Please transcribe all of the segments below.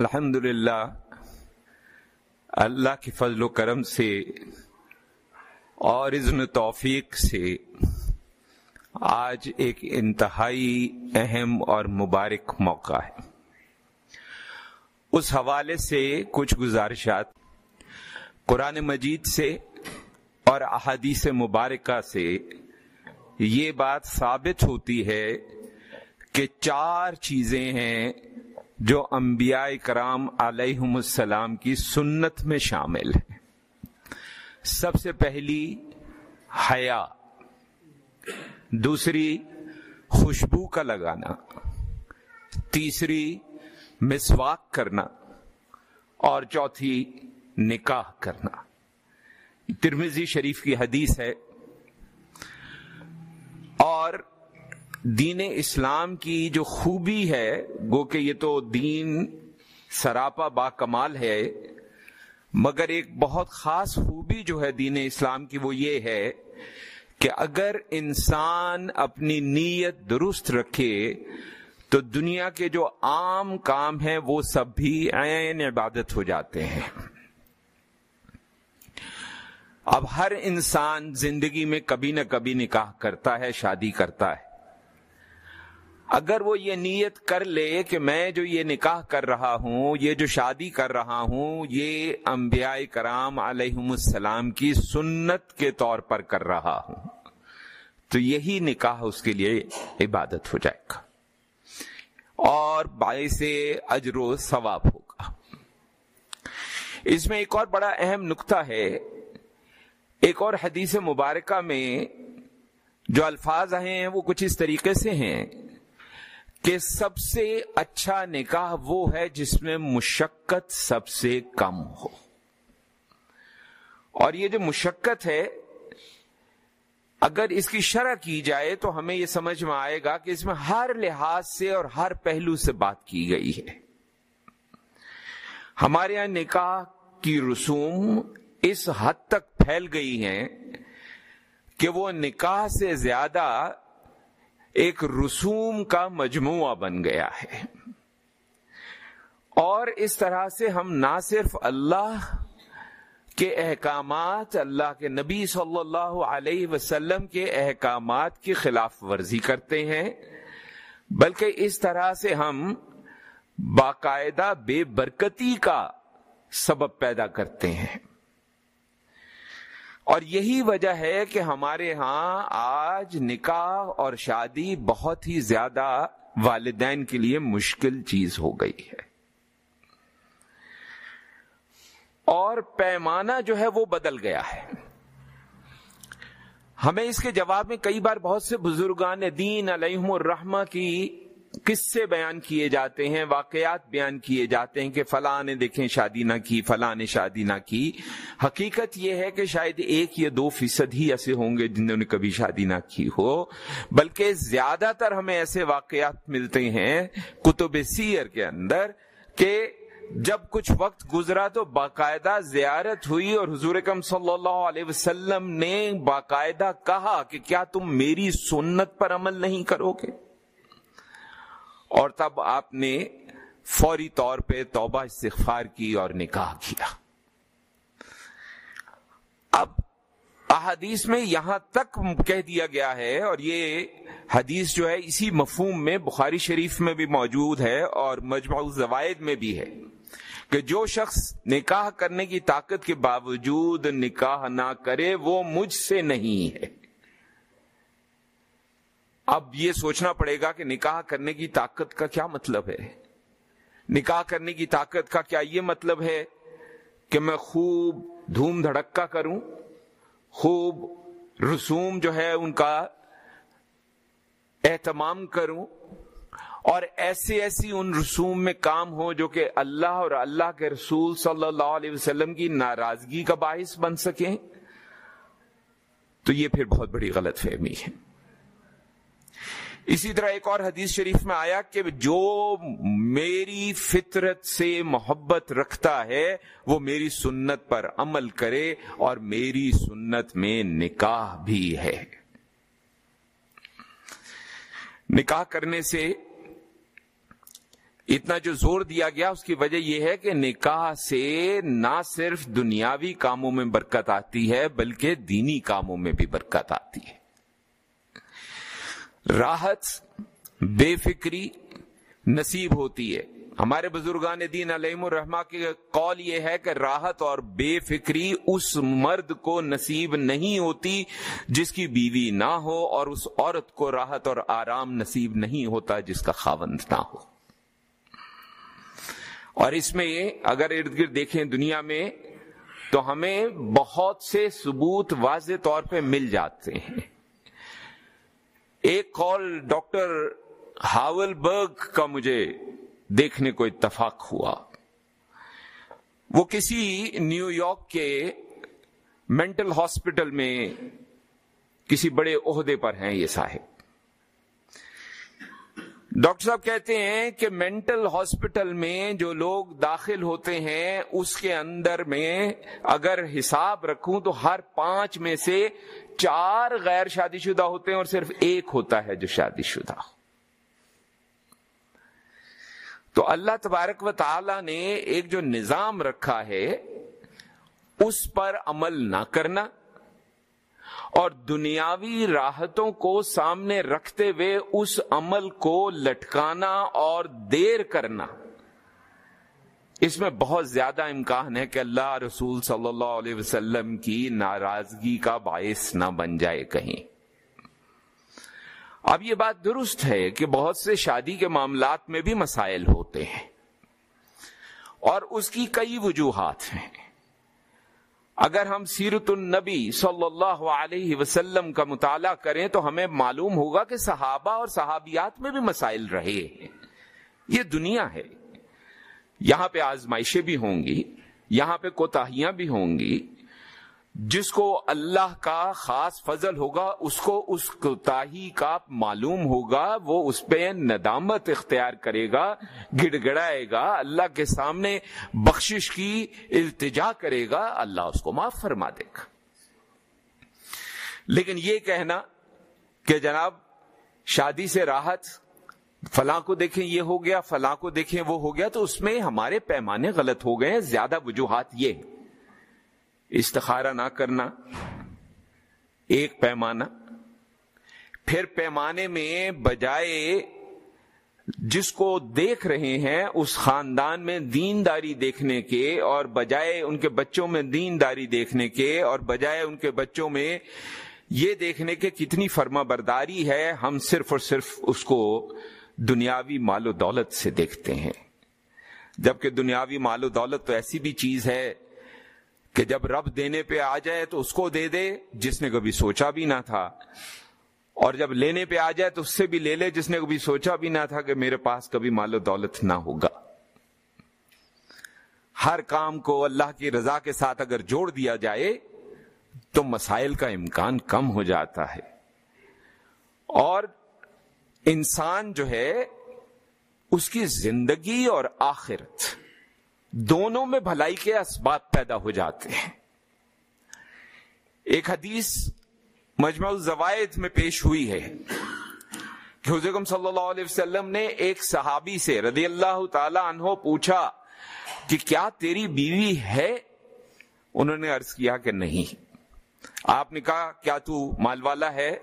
الحمد للہ اللہ کے فضل و کرم سے اور اذن توفیق سے آج ایک انتہائی اہم اور مبارک موقع ہے۔ اس حوالے سے کچھ گزارشات قرآن مجید سے اور احادیث مبارکہ سے یہ بات ثابت ہوتی ہے کہ چار چیزیں ہیں جو انبیاء کرام علیہم السلام کی سنت میں شامل ہے سب سے پہلی حیا، دوسری خوشبو کا لگانا، تیسری مسواک کرنا، اور چوتھی نکاح کرنا۔ ترمیزی شریف کی حدیث ہے۔ اور دین اسلام کی جو خوبی ہے، گو کہ یہ تو دین سراپا با کمال ہے، مگر ایک بہت خاص خوبی جو ہے دین اسلام کی وہ یہ ہے کہ اگر انسان اپنی نیت درست رکھے، تو دنیا کے جو عام کام ہیں وہ سب بھی عین عبادت ہو جاتے ہیں۔ اب ہر انسان زندگی میں کبھی نہ کبھی نکاح کرتا ہے، شادی کرتا ہے۔ اگر وہ یہ نیت کر لے کہ میں جو یہ نکاح کر رہا ہوں، یہ جو شادی کر رہا ہوں، یہ انبیاء کرام علیہم السلام کی سنت کے طور پر کر رہا ہوں، تو یہی نکاح اس کے لیے عبادت ہو جائے گا۔ اور باعث اجر و ثواب ہوگا۔ اس میں ایک اور بڑا اہم نقطہ ہے۔ ایک اور حدیث مبارکہ میں جو الفاظ ہیں وہ کچھ اس طریقے سے ہیں۔ کہ سب سے اچھا نکاح وہ ہے جس میں مشقت سب سے کم ہو۔ اور یہ جو مشقت ہے، اگر اس کی شرح کی جائے تو ہمیں یہ سمجھ میں آئے گا کہ اس میں ہر لحاظ سے اور ہر پہلو سے بات کی گئی ہے۔ ہمارے یہاں نکاح کی رسوم اس حد تک پھیل گئی ہیں کہ وہ نکاح سے زیادہ ایک رسوم کا مجموعہ بن گیا ہے۔ اور اس طرح سے ہم نہ صرف اللہ کے احکامات، اللہ کے نبی صلی اللہ علیہ وسلم کے احکامات کی خلاف ورزی کرتے ہیں، بلکہ اس طرح سے ہم باقاعدہ بے برکتی کا سبب پیدا کرتے ہیں۔ اور یہی وجہ ہے کہ ہمارے ہاں آج نکاح اور شادی بہت ہی زیادہ والدین کے لیے مشکل چیز ہو گئی ہے۔ اور پیمانہ جو ہے وہ بدل گیا ہے۔ ہمیں اس کے جواب میں کئی بار بہت سے بزرگان دین علیہم الرحمہ کی قصے بیان کیے جاتے ہیں؟ واقعات بیان کیے جاتے ہیں کہ فلاں نے دیکھیں شادی نہ کی، فلاں نے شادی نہ کی۔ حقیقت یہ ہے کہ شاید ایک یا دو فیصد ہی ایسے ہوں گے جنہوں نے کبھی شادی نہ کی ہو۔ بلکہ زیادہ تر ہمیں ایسے واقعات ملتے ہیں کتب سیر کے اندر کہ جب کچھ وقت گزرا تو باقاعدہ زیارت ہوئی اور حضور کم صلی اللہ علیہ وسلم نے باقاعدہ کہا کہ کیا تم میری سنت پر عمل نہیں کرو گے؟ اور تب آپ نے فوری طور پہ توبہ استغفار کی اور نکاح کیا۔ اب احادیث میں یہاں تک کہہ دیا گیا ہے اور یہ حدیث جو ہے اسی مفہوم میں بخاری شریف میں بھی موجود ہے اور مجموع زوائد میں بھی ہے کہ جو شخص نکاح کرنے کی طاقت کے باوجود نکاح نہ کرے وہ مجھ سے نہیں ہے۔ اب یہ سوچنا پڑے گا کہ نکاح کرنے کی طاقت کا کیا مطلب ہے؟ نکاح کرنے کی طاقت کا کیا یہ مطلب ہے کہ میں خوب دھوم دھڑکا کروں، خوب رسوم جو ہے ان کا اہتمام کروں اور ایسی ایسی ان رسوم میں کام ہو جو کہ اللہ اور اللہ کے رسول صلی اللہ علیہ وسلم کی ناراضگی کا باعث بن سکیں۔ تو یہ پھر بہت بڑی غلط فہمی ہے۔ اسی طرح ایک اور حدیث شریف میں آیا کہ جو میری فطرت سے محبت رکھتا ہے، وہ میری سنت پر عمل کرے اور میری سنت میں نکاح بھی ہے۔ نکاح کرنے سے اتنا جو زور دیا گیا، اس کی وجہ یہ ہے کہ نکاح سے نہ صرف دنیاوی کاموں میں برکت آتی ہے، بلکہ دینی کاموں میں بھی برکت آتی ہے۔ راحت، بے فکری نصیب ہوتی ہے۔ ہمارے بزرگان دین علیہ الرحمہ کے قول یہ ہے کہ راحت اور بے فکری اس مرد کو نصیب نہیں ہوتی جس کی بیوی نہ ہو اور اس عورت کو راحت اور آرام نصیب نہیں ہوتا جس کا خاوند نہ ہو۔ اور اس میں اگر ارد گرد دیکھیں دنیا میں، تو ہمیں بہت سے ثبوت واضح طور پہ مل جاتے ہیں۔ ایک کال ڈاکٹر ہاول برگ کا مجھے دیکھنے کو اتفاق ہوا۔ وہ کسی نیو یارک کے مینٹل ہاسپٹل میں کسی بڑے عہدے پر ہیں یہ صاحب۔ ڈاکٹر صاحب کہتے ہیں کہ مینٹل ہاسپٹل میں جو لوگ داخل ہوتے ہیں، اس کے اندر میں اگر حساب رکھوں تو ہر پانچ میں سے چار غیر شادی شدہ ہوتے ہیں اور صرف ایک ہوتا ہے جو شادی شدہ تو اللہ تبارک و تعالی نے ایک جو نظام رکھا ہے، اس پر عمل نہ کرنا اور دنیاوی راحتوں کو سامنے رکھتے ہوئے اس عمل کو لٹکانا اور دیر کرنا۔ اس میں بہت زیادہ امکان ہے کہ اللہ رسول صلی اللہ علیہ وسلم کی ناراضگی کا باعث نہ بن جائے کہیں۔ اب یہ بات درست ہے کہ بہت سے شادی کے معاملات میں بھی مسائل ہوتے ہیں اور اس کی کئی وجوہات ہیں۔ اگر ہم سیرت النبی صلی اللہ علیہ وسلم کا مطالعہ کریں تو ہمیں معلوم ہوگا کہ صحابہ اور صحابیات میں بھی مسائل رہے۔ ہیں یہ دنیا ہے۔ یہاں پہ آزمائشیں بھی ہوں گی، یہاں پہ کوتاہیاں بھی ہوں گی۔ جس کو اللہ کا خاص فضل ہوگا، اس کو اس کوتاہی کا معلوم ہوگا، وہ اس پہ ندامت اختیار کرے گا گڑ گڑائے گا، اللہ کے سامنے بخشش کی التجا کرے گا، اللہ اس کو معاف فرما دے گا۔ لیکن یہ کہنا کہ جناب، شادی سے راحت فلاں کو دیکھیں یہ ہو گیا، فلاں کو دیکھیں وہ ہو گیا، تو اس میں ہمارے پیمانے غلط ہو گئے ہیں، زیادہ وجوہات یہ استخارہ نہ کرنا، ایک پیمانہ۔ پھر پیمانے میں بجائے جس کو دیکھ رہے ہیں، اس خاندان میں دینداری دیکھنے کے اور بجائے ان کے بچوں میں دینداری دیکھنے کے اور بجائے ان کے بچوں میں یہ دیکھنے کے کتنی فرما برداری ہے، ہم صرف اور صرف اس کو دنیاوی مال و دولت سے دیکھتے ہیں۔ جبکہ دنیاوی مال و دولت تو ایسی بھی چیز ہے کہ جب رب دینے پہ آ جائے تو اس کو دے دے جس نے کبھی سوچا بھی نہ تھا۔ اور جب لینے پہ آ جائے تو اس سے بھی لے لے جس نے کبھی سوچا بھی نہ تھا کہ میرے پاس کبھی مال و دولت نہ ہوگا۔ ہر کام کو اللہ کی رضا کے ساتھ اگر جوڑ دیا جائے تو مسائل کا امکان کم ہو جاتا ہے۔ اور انسان جو ہے، اس کی زندگی اور آخرت دونوں میں بھلائی کے اسباب پیدا ہو جاتے ہیں۔ ایک حدیث مجمع الزوائد میں پیش ہوئی ہے کہ حضرت صلی اللہ علیہ وسلم نے ایک صحابی سے رضی اللہ تعالی عنہ پوچھا کہ کیا تیری بیوی ہے؟ انہوں نے عرض کیا کہ نہیں۔ آپ نے کہا، کیا تو مال والا ہے؟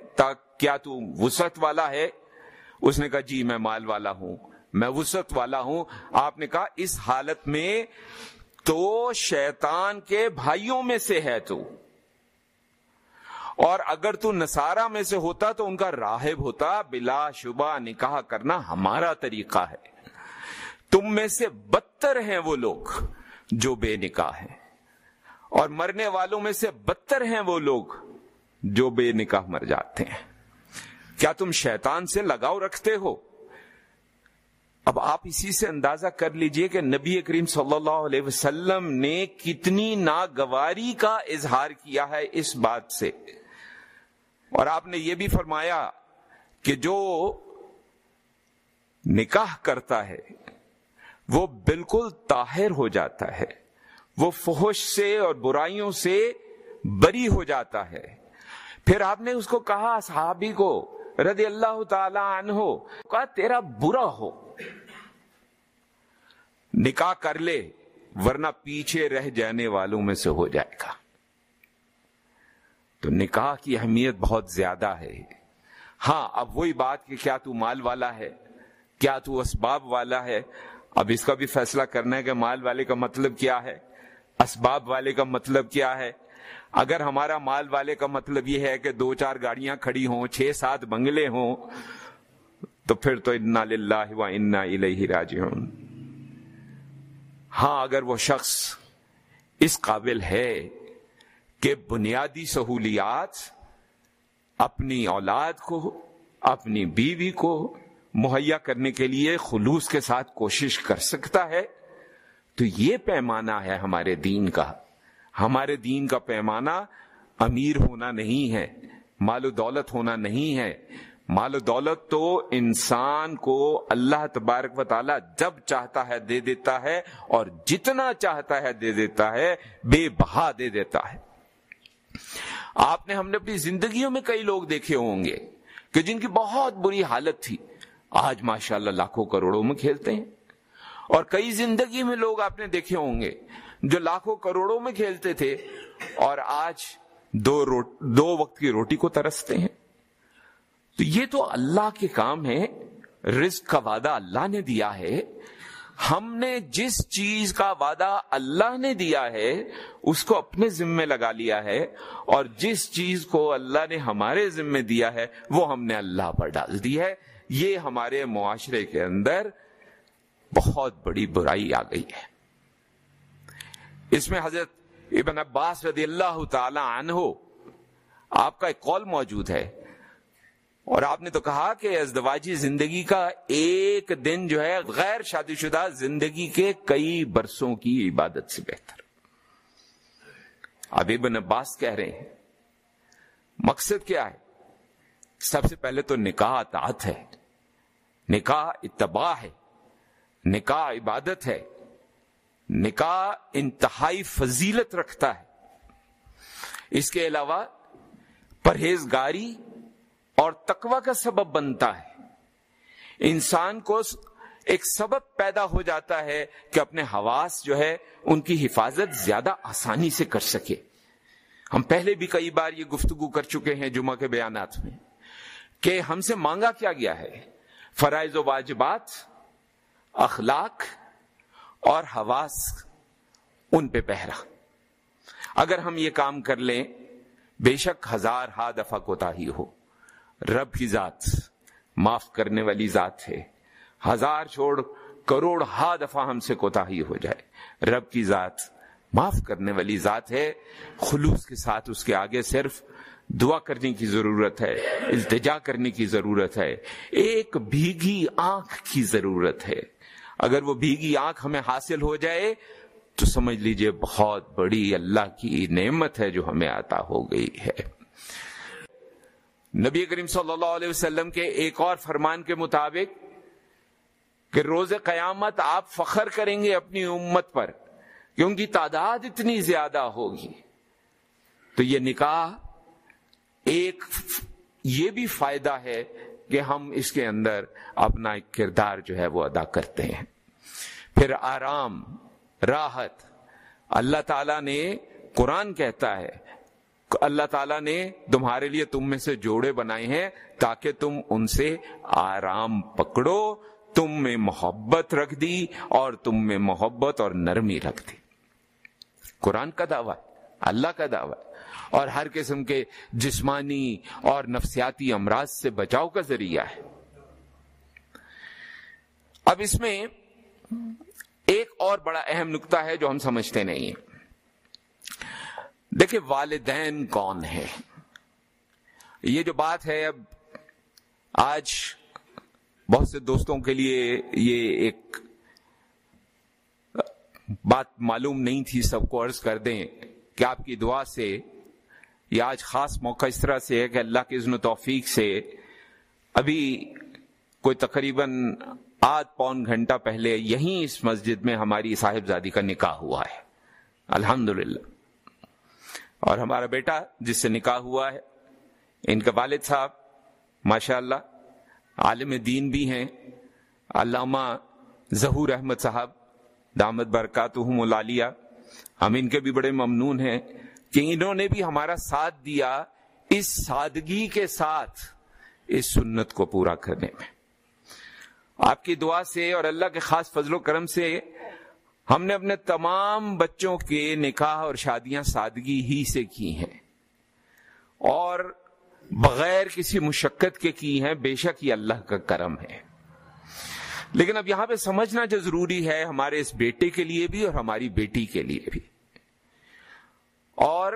کیا تو وسعت والا ہے؟ اس نے کہا جی میں مال والا ہوں، میں وسط والا ہوں۔ آپ نے کہا، اس حالت میں تو شیطان کے بھائیوں میں سے ہے تو۔ اور اگر تو نسارا میں سے ہوتا تو ان کا راہب ہوتا، بلا شبہ نکاح کرنا ہمارا طریقہ ہے۔ تم میں سے بدتر ہیں وہ لوگ جو بے نکاح ہیں۔ اور مرنے والوں میں سے بدتر ہیں وہ لوگ جو بے نکاح مر جاتے ہیں۔ کیا تم شیطان سے لگاؤ رکھتے ہو؟ اب آپ اسی سے اندازہ کر لیجیے کہ نبی کریم صلی اللہ علیہ وسلم نے کتنی ناگواری کا اظہار کیا ہے اس بات سے۔ اور آپ نے یہ بھی فرمایا کہ جو نکاح کرتا ہے، وہ بالکل طاہر ہو جاتا ہے، وہ فحش سے اور برائیوں سے بری ہو جاتا ہے۔ پھر آپ نے اس کو کہا، صحابی کو رضی اللہ تعالی عنہ کہا، تیرا برا ہو، نکاح کر لے، ورنہ پیچھے رہ جانے والوں میں سے ہو جائے گا۔ تو نکاح کی اہمیت بہت زیادہ ہے۔ ہاں اب وہی بات کہ کیا تو مال والا ہے، کیا تو اسباب والا ہے۔ اب اس کا بھی فیصلہ کرنا ہے کہ مال والے کا مطلب کیا ہے، اسباب والے کا مطلب کیا ہے۔ اگر ہمارا مال والے کا مطلب یہ ہے کہ دو چار گاڑیاں کھڑی ہوں، چھ سات بنگلے ہوں، تو پھر تو انا للہ و انا الیہ راجعون۔ ہاں اگر وہ شخص اس قابل ہے کہ بنیادی سہولیات اپنی اولاد کو، اپنی بیوی کو مہیا کرنے کے لیے خلوص کے ساتھ کوشش کر سکتا ہے، تو یہ پیمانہ ہے ہمارے دین کا۔ ہمارے دین کا پیمانہ امیر ہونا نہیں ہے، مال و دولت ہونا نہیں ہے۔ مال و دولت تو انسان کو اللہ تبارک و تعالی جب چاہتا ہے دے دیتا ہے اور جتنا چاہتا ہے دے دیتا ہے، بے بہا دے دیتا ہے۔ آپ نے ہم نے اپنی زندگیوں میں کئی لوگ دیکھے ہوں گے کہ جن کی بہت بری حالت تھی۔ آج ماشاء اللہ لاکھوں کروڑوں میں کھیلتے ہیں۔ اور کئی زندگی میں لوگ آپ نے دیکھے ہوں گے جو لاکھوں کروڑوں میں کھیلتے تھے اور آج دو رو دو وقت کی روٹی کو ترستے ہیں۔ تو یہ تو اللہ کے کام ہے، رزق کا وعدہ اللہ نے دیا ہے۔ ہم نے جس چیز کا وعدہ اللہ نے دیا ہے، اس کو اپنے ذمے لگا لیا ہے۔ اور جس چیز کو اللہ نے ہمارے ذمے دیا ہے، وہ ہم نے اللہ پر ڈال دی ہے۔ یہ ہمارے معاشرے کے اندر بہت بڑی برائی آ گئی ہے۔ اس میں حضرت ابن عباس رضی اللہ تعالی عنہ، آپ کا ایک قول موجود ہے۔ اور آپ نے تو کہا کہ ازدواجی زندگی کا ایک دن جو ہے غیر شادی شدہ زندگی کے کئی برسوں کی عبادت سے بہتر۔ اب ابن عباس کہہ رہے ہیں، مقصد کیا ہے؟ سب سے پہلے تو نکاح اطاعت ہے، نکاح اتباع ہے، نکاح عبادت ہے۔ نکاح انتہائی فضیلت رکھتا ہے۔ اس کے علاوہ پرہیزگاری اور تقوی کا سبب بنتا ہے۔ انسان کو ایک سبب پیدا ہو جاتا ہے کہ اپنے حواس جو ہے ان کی حفاظت زیادہ آسانی سے کر سکے۔ ہم پہلے بھی کئی بار یہ گفتگو کر چکے ہیں جمعہ کے بیانات میں کہ ہم سے مانگا کیا گیا ہے۔ فرائض و واجبات، اخلاق اور حواس ان پہ پہرا۔ اگر ہم یہ کام کر لیں، بے شک ہزار ہا دفعہ کوتا ہی ہو۔ رب کی ذات، معاف کرنے والی ذات ہے۔ ہزار چھوڑ، کروڑ ہا دفعہ ہم سے کوتا ہی ہو جائے۔ رب کی ذات، معاف کرنے والی ذات ہے۔ خلوص کے ساتھ اس کے آگے صرف دعا کرنے کی ضرورت ہے، التجا کرنے کی ضرورت ہے۔ ایک بھیگی آنکھ کی ضرورت ہے۔ اگر وہ بھیگی آنکھ ہمیں حاصل ہو جائے، تو سمجھ لیجیے بہت بڑی اللہ کی نعمت ہے جو ہمیں آتا ہو گئی ہے۔ نبی کریم صلی اللہ علیہ وسلم کے ایک اور فرمان کے مطابق کہ روز قیامت آپ فخر کریں گے اپنی امت پر، کہ ان کی تعداد اتنی زیادہ ہوگی۔ تو یہ نکاح ایک، یہ بھی فائدہ ہے کہ ہم اس کے اندر اپنا ایک کردار جو ہے وہ ادا کرتے ہیں۔ پھر آرام، راحت۔ اللہ تعالی نے قرآن کہتا ہے، اللہ تعالیٰ نے تمہارے لیے تم میں سے جوڑے بنائے ہیں تاکہ تم ان سے آرام پکڑو، تم میں محبت رکھ دی اور تم میں محبت اور نرمی رکھ دی۔ قرآن کا دعویٰ، اللہ کا دعویٰ۔ اور ہر قسم کے جسمانی اور نفسیاتی امراض سے بچاؤ کا ذریعہ ہے۔ اب اس میں ایک اور بڑا اہم نقطہ ہے جو ہم سمجھتے نہیں ہیں۔ دیکھیں والدین کون ہے یہ جو بات ہے، اب آج بہت سے دوستوں کے لیے یہ ایک بات معلوم نہیں تھی، سب کو عرض کر دیں کہ آپ کی دعا سے یہ آج خاص موقع اس طرح سے ہے کہ اللہ کے عزن و توفیق سے ابھی کوئی تقریباً آدھ پون گھنٹہ پہلے یہیں اس مسجد میں ہماری صاحبزادی کا نکاح ہوا ہے۔ الحمد اور ہمارا بیٹا جس سے نکاح ہوا ہے، ان کے والد صاحب ماشاء اللہ عالم دین بھی ہیں۔ علامہ ظہور احمد صاحب، دامت برکات ہم ان کے بھی بڑے ممنون ہیں۔ کہ انہوں نے بھی ہمارا ساتھ دیا اس سادگی کے ساتھ اس سنت کو پورا کرنے میں۔ آپ کی دعا سے اور اللہ کے خاص فضل و کرم سے ہم نے اپنے تمام بچوں کے نکاح اور شادیاں سادگی ہی سے کی ہیں۔ اور بغیر کسی مشقت کے کی ہیں، بے شک یہ اللہ کا کرم ہے۔ لیکن اب یہاں پہ سمجھنا جو ضروری ہے ہمارے اس بیٹے کے لیے بھی اور ہماری بیٹی کے لیے بھی۔ اور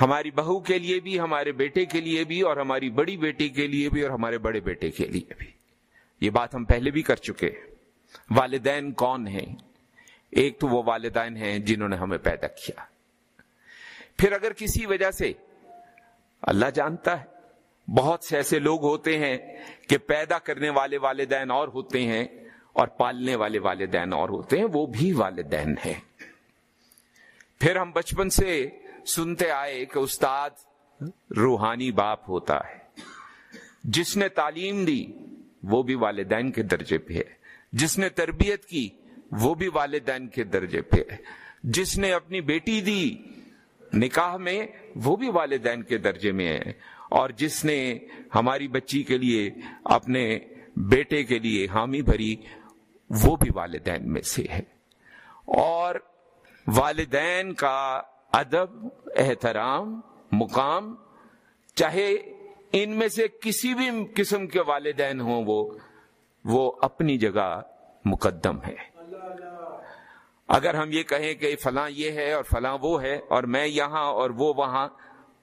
ہماری بہو کے لیے بھی، ہمارے بیٹے کے لیے بھی، اور ہماری بڑی بیٹی کے لیے بھی، اور ہمارے بڑے بیٹے کے لیے بھی۔ یہ بات ہم پہلے بھی کر چکے والدین کون ہیں؟ ایک تو وہ والدین ہیں جنہوں نے ہمیں پیدا کیا۔ پھر اگر کسی وجہ سے، اللہ جانتا ہے، بہت سے ایسے لوگ ہوتے ہیں کہ پیدا کرنے والے والدین اور ہوتے ہیں اور پالنے والے والدین اور ہوتے ہیں، وہ بھی والدین ہیں۔ پھر ہم بچپن سے سنتے آئے کہ استاد روحانی باپ ہوتا ہے۔ جس نے تعلیم دی، وہ بھی والدین کے درجے پہ ہے۔ جس نے تربیت کی، وہ بھی والدین کے درجے پہ ہے۔ جس نے اپنی بیٹی دی نکاح میں، وہ بھی والدین کے درجے میں ہے۔ اور جس نے ہماری بچی کے لیے، اپنے بیٹے کے لیے حامی بھری، وہ بھی والدین میں سے ہے۔ اور والدین کا ادب، احترام، مقام، چاہے ان میں سے کسی بھی قسم کے والدین ہوں وہ وہ اپنی جگہ مقدم ہے اگر ہم یہ کہیں کہ فلاں یہ ہے اور فلاں وہ ہے اور میں یہاں اور وہ وہاں،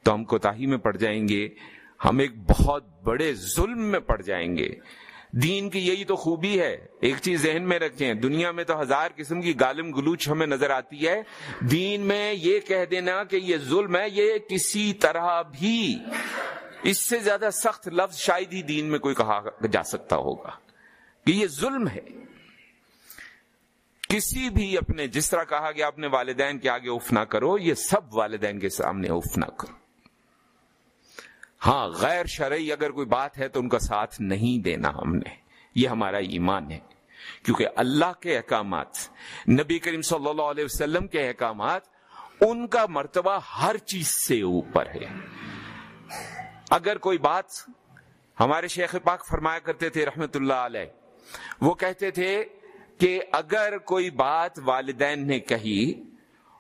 تو ہم کوتاہی میں پڑ جائیں گے۔ ہم ایک بہت بڑے ظلم میں پڑ جائیں گے۔ دین کی یہی تو خوبی ہے۔ ایک چیز ذہن میں رکھیں، دنیا میں تو ہزار قسم کی گالم گلوچ ہمیں نظر آتی ہے۔ دین میں یہ کہہ دینا کہ یہ ظلم ہے، یہ کسی طرح بھی اس سے زیادہ سخت لفظ شاید ہی دین میں کوئی کہا جا سکتا ہوگا کہ یہ ظلم ہے۔ کسی بھی اپنے، جس طرح کہا گیا اپنے والدین کے آگے اف نہ کرو، یہ سب والدین کے سامنے اف نہ کرو۔ ہاں غیر شرعی اگر کوئی بات ہے تو ان کا ساتھ نہیں دینا ہم نے۔ یہ ہمارا ایمان ہے۔ کیونکہ اللہ کے احکامات، نبی کریم صلی اللہ علیہ وسلم کے احکامات، ان کا مرتبہ ہر چیز سے اوپر ہے۔ اگر کوئی بات ہمارے شیخ پاک فرمایا کرتے تھے رحمت اللہ علیہ، وہ کہتے تھے کہ اگر کوئی بات والدین نے کہی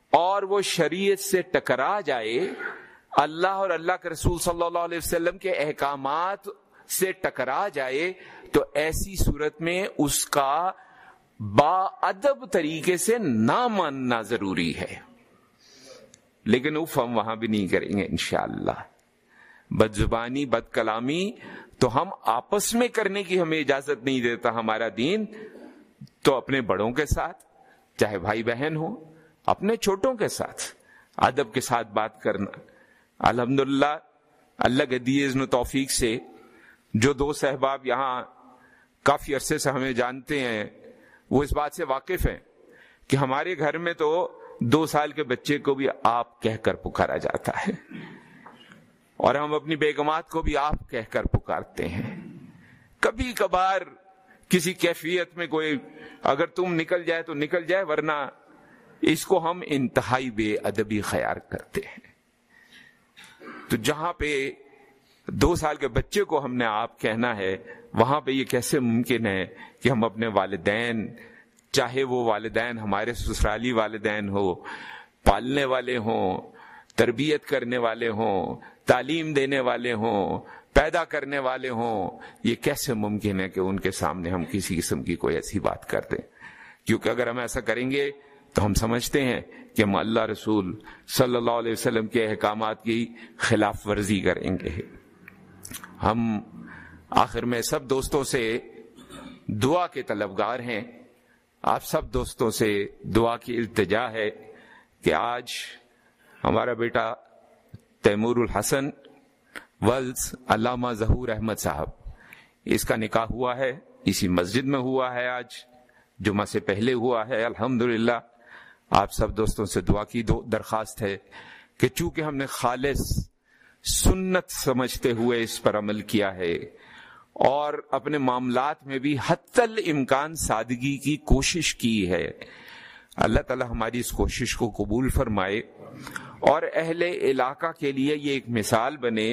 اور وہ شریعت سے ٹکرا جائے اللہ اور اللہ کے رسول صلی اللہ علیہ وسلم کے احکامات سے ٹکرا جائے تو ایسی صورت میں اس کا با ادب طریقے سے نہ ماننا ضروری ہے۔ لیکن اف ہم وہاں بھی نہیں کریں گے انشاءاللہ۔ بد زبانی، بد کلامی تو ہم آپس میں کرنے کی ہمیں اجازت نہیں دیتا ہمارا دین۔ تو اپنے بڑوں کے ساتھ، چاہے بھائی بہن ہو اپنے چھوٹوں کے ساتھ ادب کے ساتھ بات کرنا۔ الحمد للہ اللہ کے دیے توفیق سے جو دو صحباب یہاں کافی عرصے سے ہمیں جانتے ہیں، وہ اس بات سے واقف ہیں کہ ہمارے گھر میں تو دو سال کے بچے کو بھی آپ کہہ کر پکارا جاتا ہے۔ اور ہم اپنی بیگمات کو بھی آپ کہہ کر پکارتے ہیں۔ کبھی کبھار کسی کیفیت میں کوئی اگر تم نکل جائے تو نکل جائے، ورنہ اس کو ہم انتہائی بے ادبی خیال کرتے ہیں۔ تو جہاں پہ دو سال کے بچے کو ہم نے آپ کہنا ہے، وہاں پہ یہ کیسے ممکن ہے کہ ہم اپنے والدین، چاہے وہ والدین ہمارے سسرالی والدین ہو پالنے والے ہوں، تربیت کرنے والے ہوں، تعلیم دینے والے ہوں، پیدا کرنے والے ہوں، یہ کیسے ممکن ہے کہ ان کے سامنے ہم کسی قسم کی کوئی ایسی بات کر دیں؟ کیونکہ اگر ہم ایسا کریں گے تو ہم سمجھتے ہیں کہ ہم اللہ رسول صلی اللہ علیہ وسلم کے احکامات کی خلاف ورزی کریں گے۔ ہم آخر میں سب دوستوں سے دعا کے طلبگار ہیں۔ آپ سب دوستوں سے دعا کی التجا ہے کہ آج ہمارا بیٹا تیمور الحسن ولز علامہ ظہور احمد صاحب، اس کا نکاح ہوا ہے، اسی مسجد میں ہوا ہے آج، جمعہ سے پہلے ہوا ہے الحمد آپ سب دوستوں سے دعا کی، دو درخواست ہے کہ چونکہ ہم نے خالص سنت سمجھتے ہوئے اس پر عمل کیا ہے اور اپنے معاملات میں بھی حت امکان سادگی کی کوشش کی ہے، اللہ تعالی ہماری اس کوشش کو قبول فرمائے اور اہل علاقہ کے لیے یہ ایک مثال بنے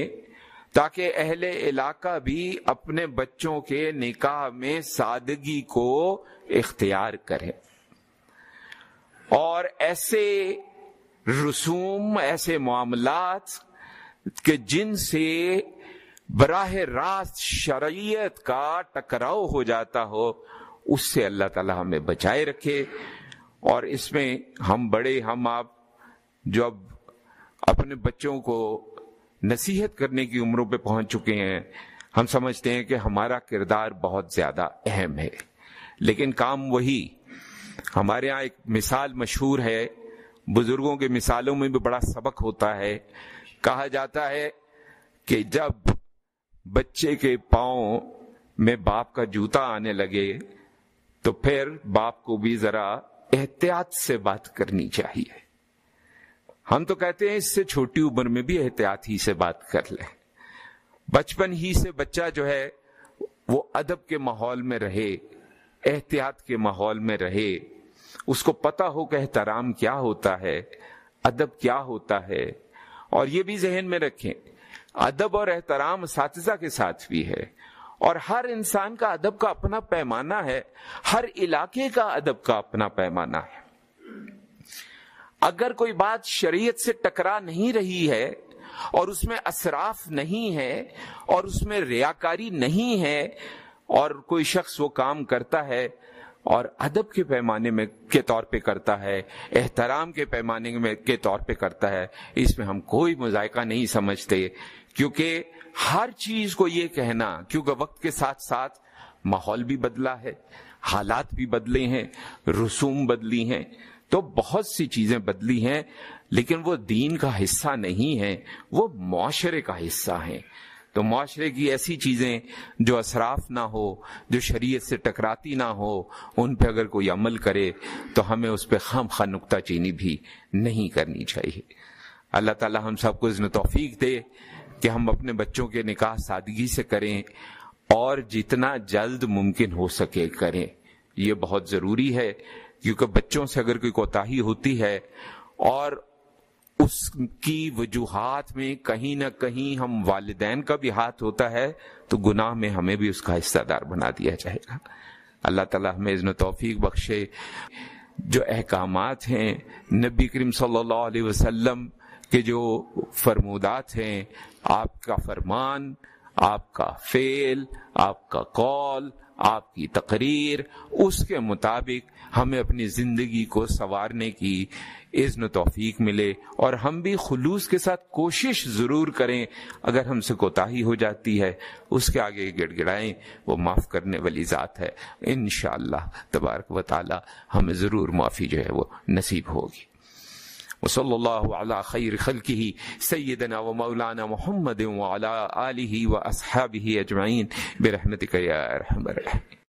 تاکہ اہل علاقہ بھی اپنے بچوں کے نکاح میں سادگی کو اختیار کرے اور ایسے رسوم، ایسے معاملات کہ جن سے براہ راست شرعیت کا ٹکراؤ ہو جاتا ہو، اس سے اللہ تعالی ہمیں بچائے رکھے۔ اور اس میں ہم بڑے، ہم آپ جو اب اپنے بچوں کو نصیحت کرنے کی عمروں پہ پہنچ چکے ہیں، ہم سمجھتے ہیں کہ ہمارا کردار بہت زیادہ اہم ہے۔ لیکن کام وہی ہمارے ہاں ایک مثال مشہور ہے، بزرگوں کے مثالوں میں بھی بڑا سبق ہوتا ہے۔ کہا جاتا ہے کہ جب بچے کے پاؤں میں باپ کا جوتا آنے لگے، تو پھر باپ کو بھی ذرا احتیاط سے بات کرنی چاہیے۔ ہم تو کہتے ہیں، اس سے چھوٹی عمر میں بھی احتیاط ہی سے بات کر لیں۔ بچپن ہی سے بچہ جو ہے، وہ ادب کے ماحول میں رہے۔ احتیاط کے ماحول میں رہے۔ اس کو پتا ہو کہ احترام کیا ہوتا ہے، ادب کیا ہوتا ہے۔ اور یہ بھی ذہن میں رکھیں، ادب اور احترام اساتذہ کے ساتھ بھی ہے۔ اور ہر انسان کا ادب کا اپنا پیمانہ ہے، ہر علاقے کا ادب کا اپنا پیمانہ ہے۔ اگر کوئی بات شریعت سے ٹکرا نہیں رہی ہے، اور اس میں اصراف نہیں ہے، اور اس میں ریاکاری نہیں ہے اور کوئی شخص وہ کام کرتا ہے اور ادب کے پیمانے میں کے طور پہ کرتا ہے، احترام کے پیمانے میں کے طور پہ کرتا ہے، اس میں ہم کوئی مذائقہ نہیں سمجھتے۔ کیونکہ ہر چیز کو یہ کہنا، کیونکہ وقت کے ساتھ ساتھ ماحول بھی بدلا ہے، حالات بھی بدلے ہیں، رسوم بدلی ہیں، تو بہت سی چیزیں بدلی ہیں، لیکن وہ دین کا حصہ نہیں ہے وہ معاشرے کا حصہ ہیں۔ تو معاشرے کی ایسی چیزیں جو اثراف نہ ہو، جو شریعت سے ٹکراتی نہ ہو، ان پہ اگر کوئی عمل کرے تو ہمیں اس پہ خام خواہ نکتہ چینی بھی نہیں کرنی چاہیے۔ اللہ تعالی ہم سب کو ازن توفیق دے کہ ہم اپنے بچوں کے نکاح سادگی سے کریں اور جتنا جلد ممکن ہو سکے کریں۔ یہ بہت ضروری ہے، کیونکہ بچوں سے اگر کوئی کوتا ہوتی ہے اور اس کی وجوہات میں کہیں نہ کہیں ہم والدین کا بھی ہاتھ ہوتا ہے، تو گناہ میں ہمیں بھی اس کا حصہ دار بنا دیا جائے گا۔ اللہ تعالیٰ ہمیں ازن توفیق بخشے۔ جو احکامات ہیں، نبی کریم صلی اللہ علیہ وسلم کے جو فرمودات ہیں، آپ کا فرمان، آپ کا فعل، آپ کا قول آپ کی تقریر اس کے مطابق ہمیں اپنی زندگی کو سنوارنے کی اذن توفیق ملے اور ہم بھی خلوص کے ساتھ کوشش ضرور کریں اگر ہم سے کوتا ہو جاتی ہے، اس کے آگے گڑ گڑائیں وہ معاف کرنے والی ذات ہے۔ انشاءاللہ تبارک و تعالی ہمیں ضرور معافی جو ہے وہ نصیب ہوگی۔ وصلى الله على خير خلقه سيدنا ومولانا محمد وعلى آله وأصحابه أجمعين برحمتك يا أرحم الراحمين.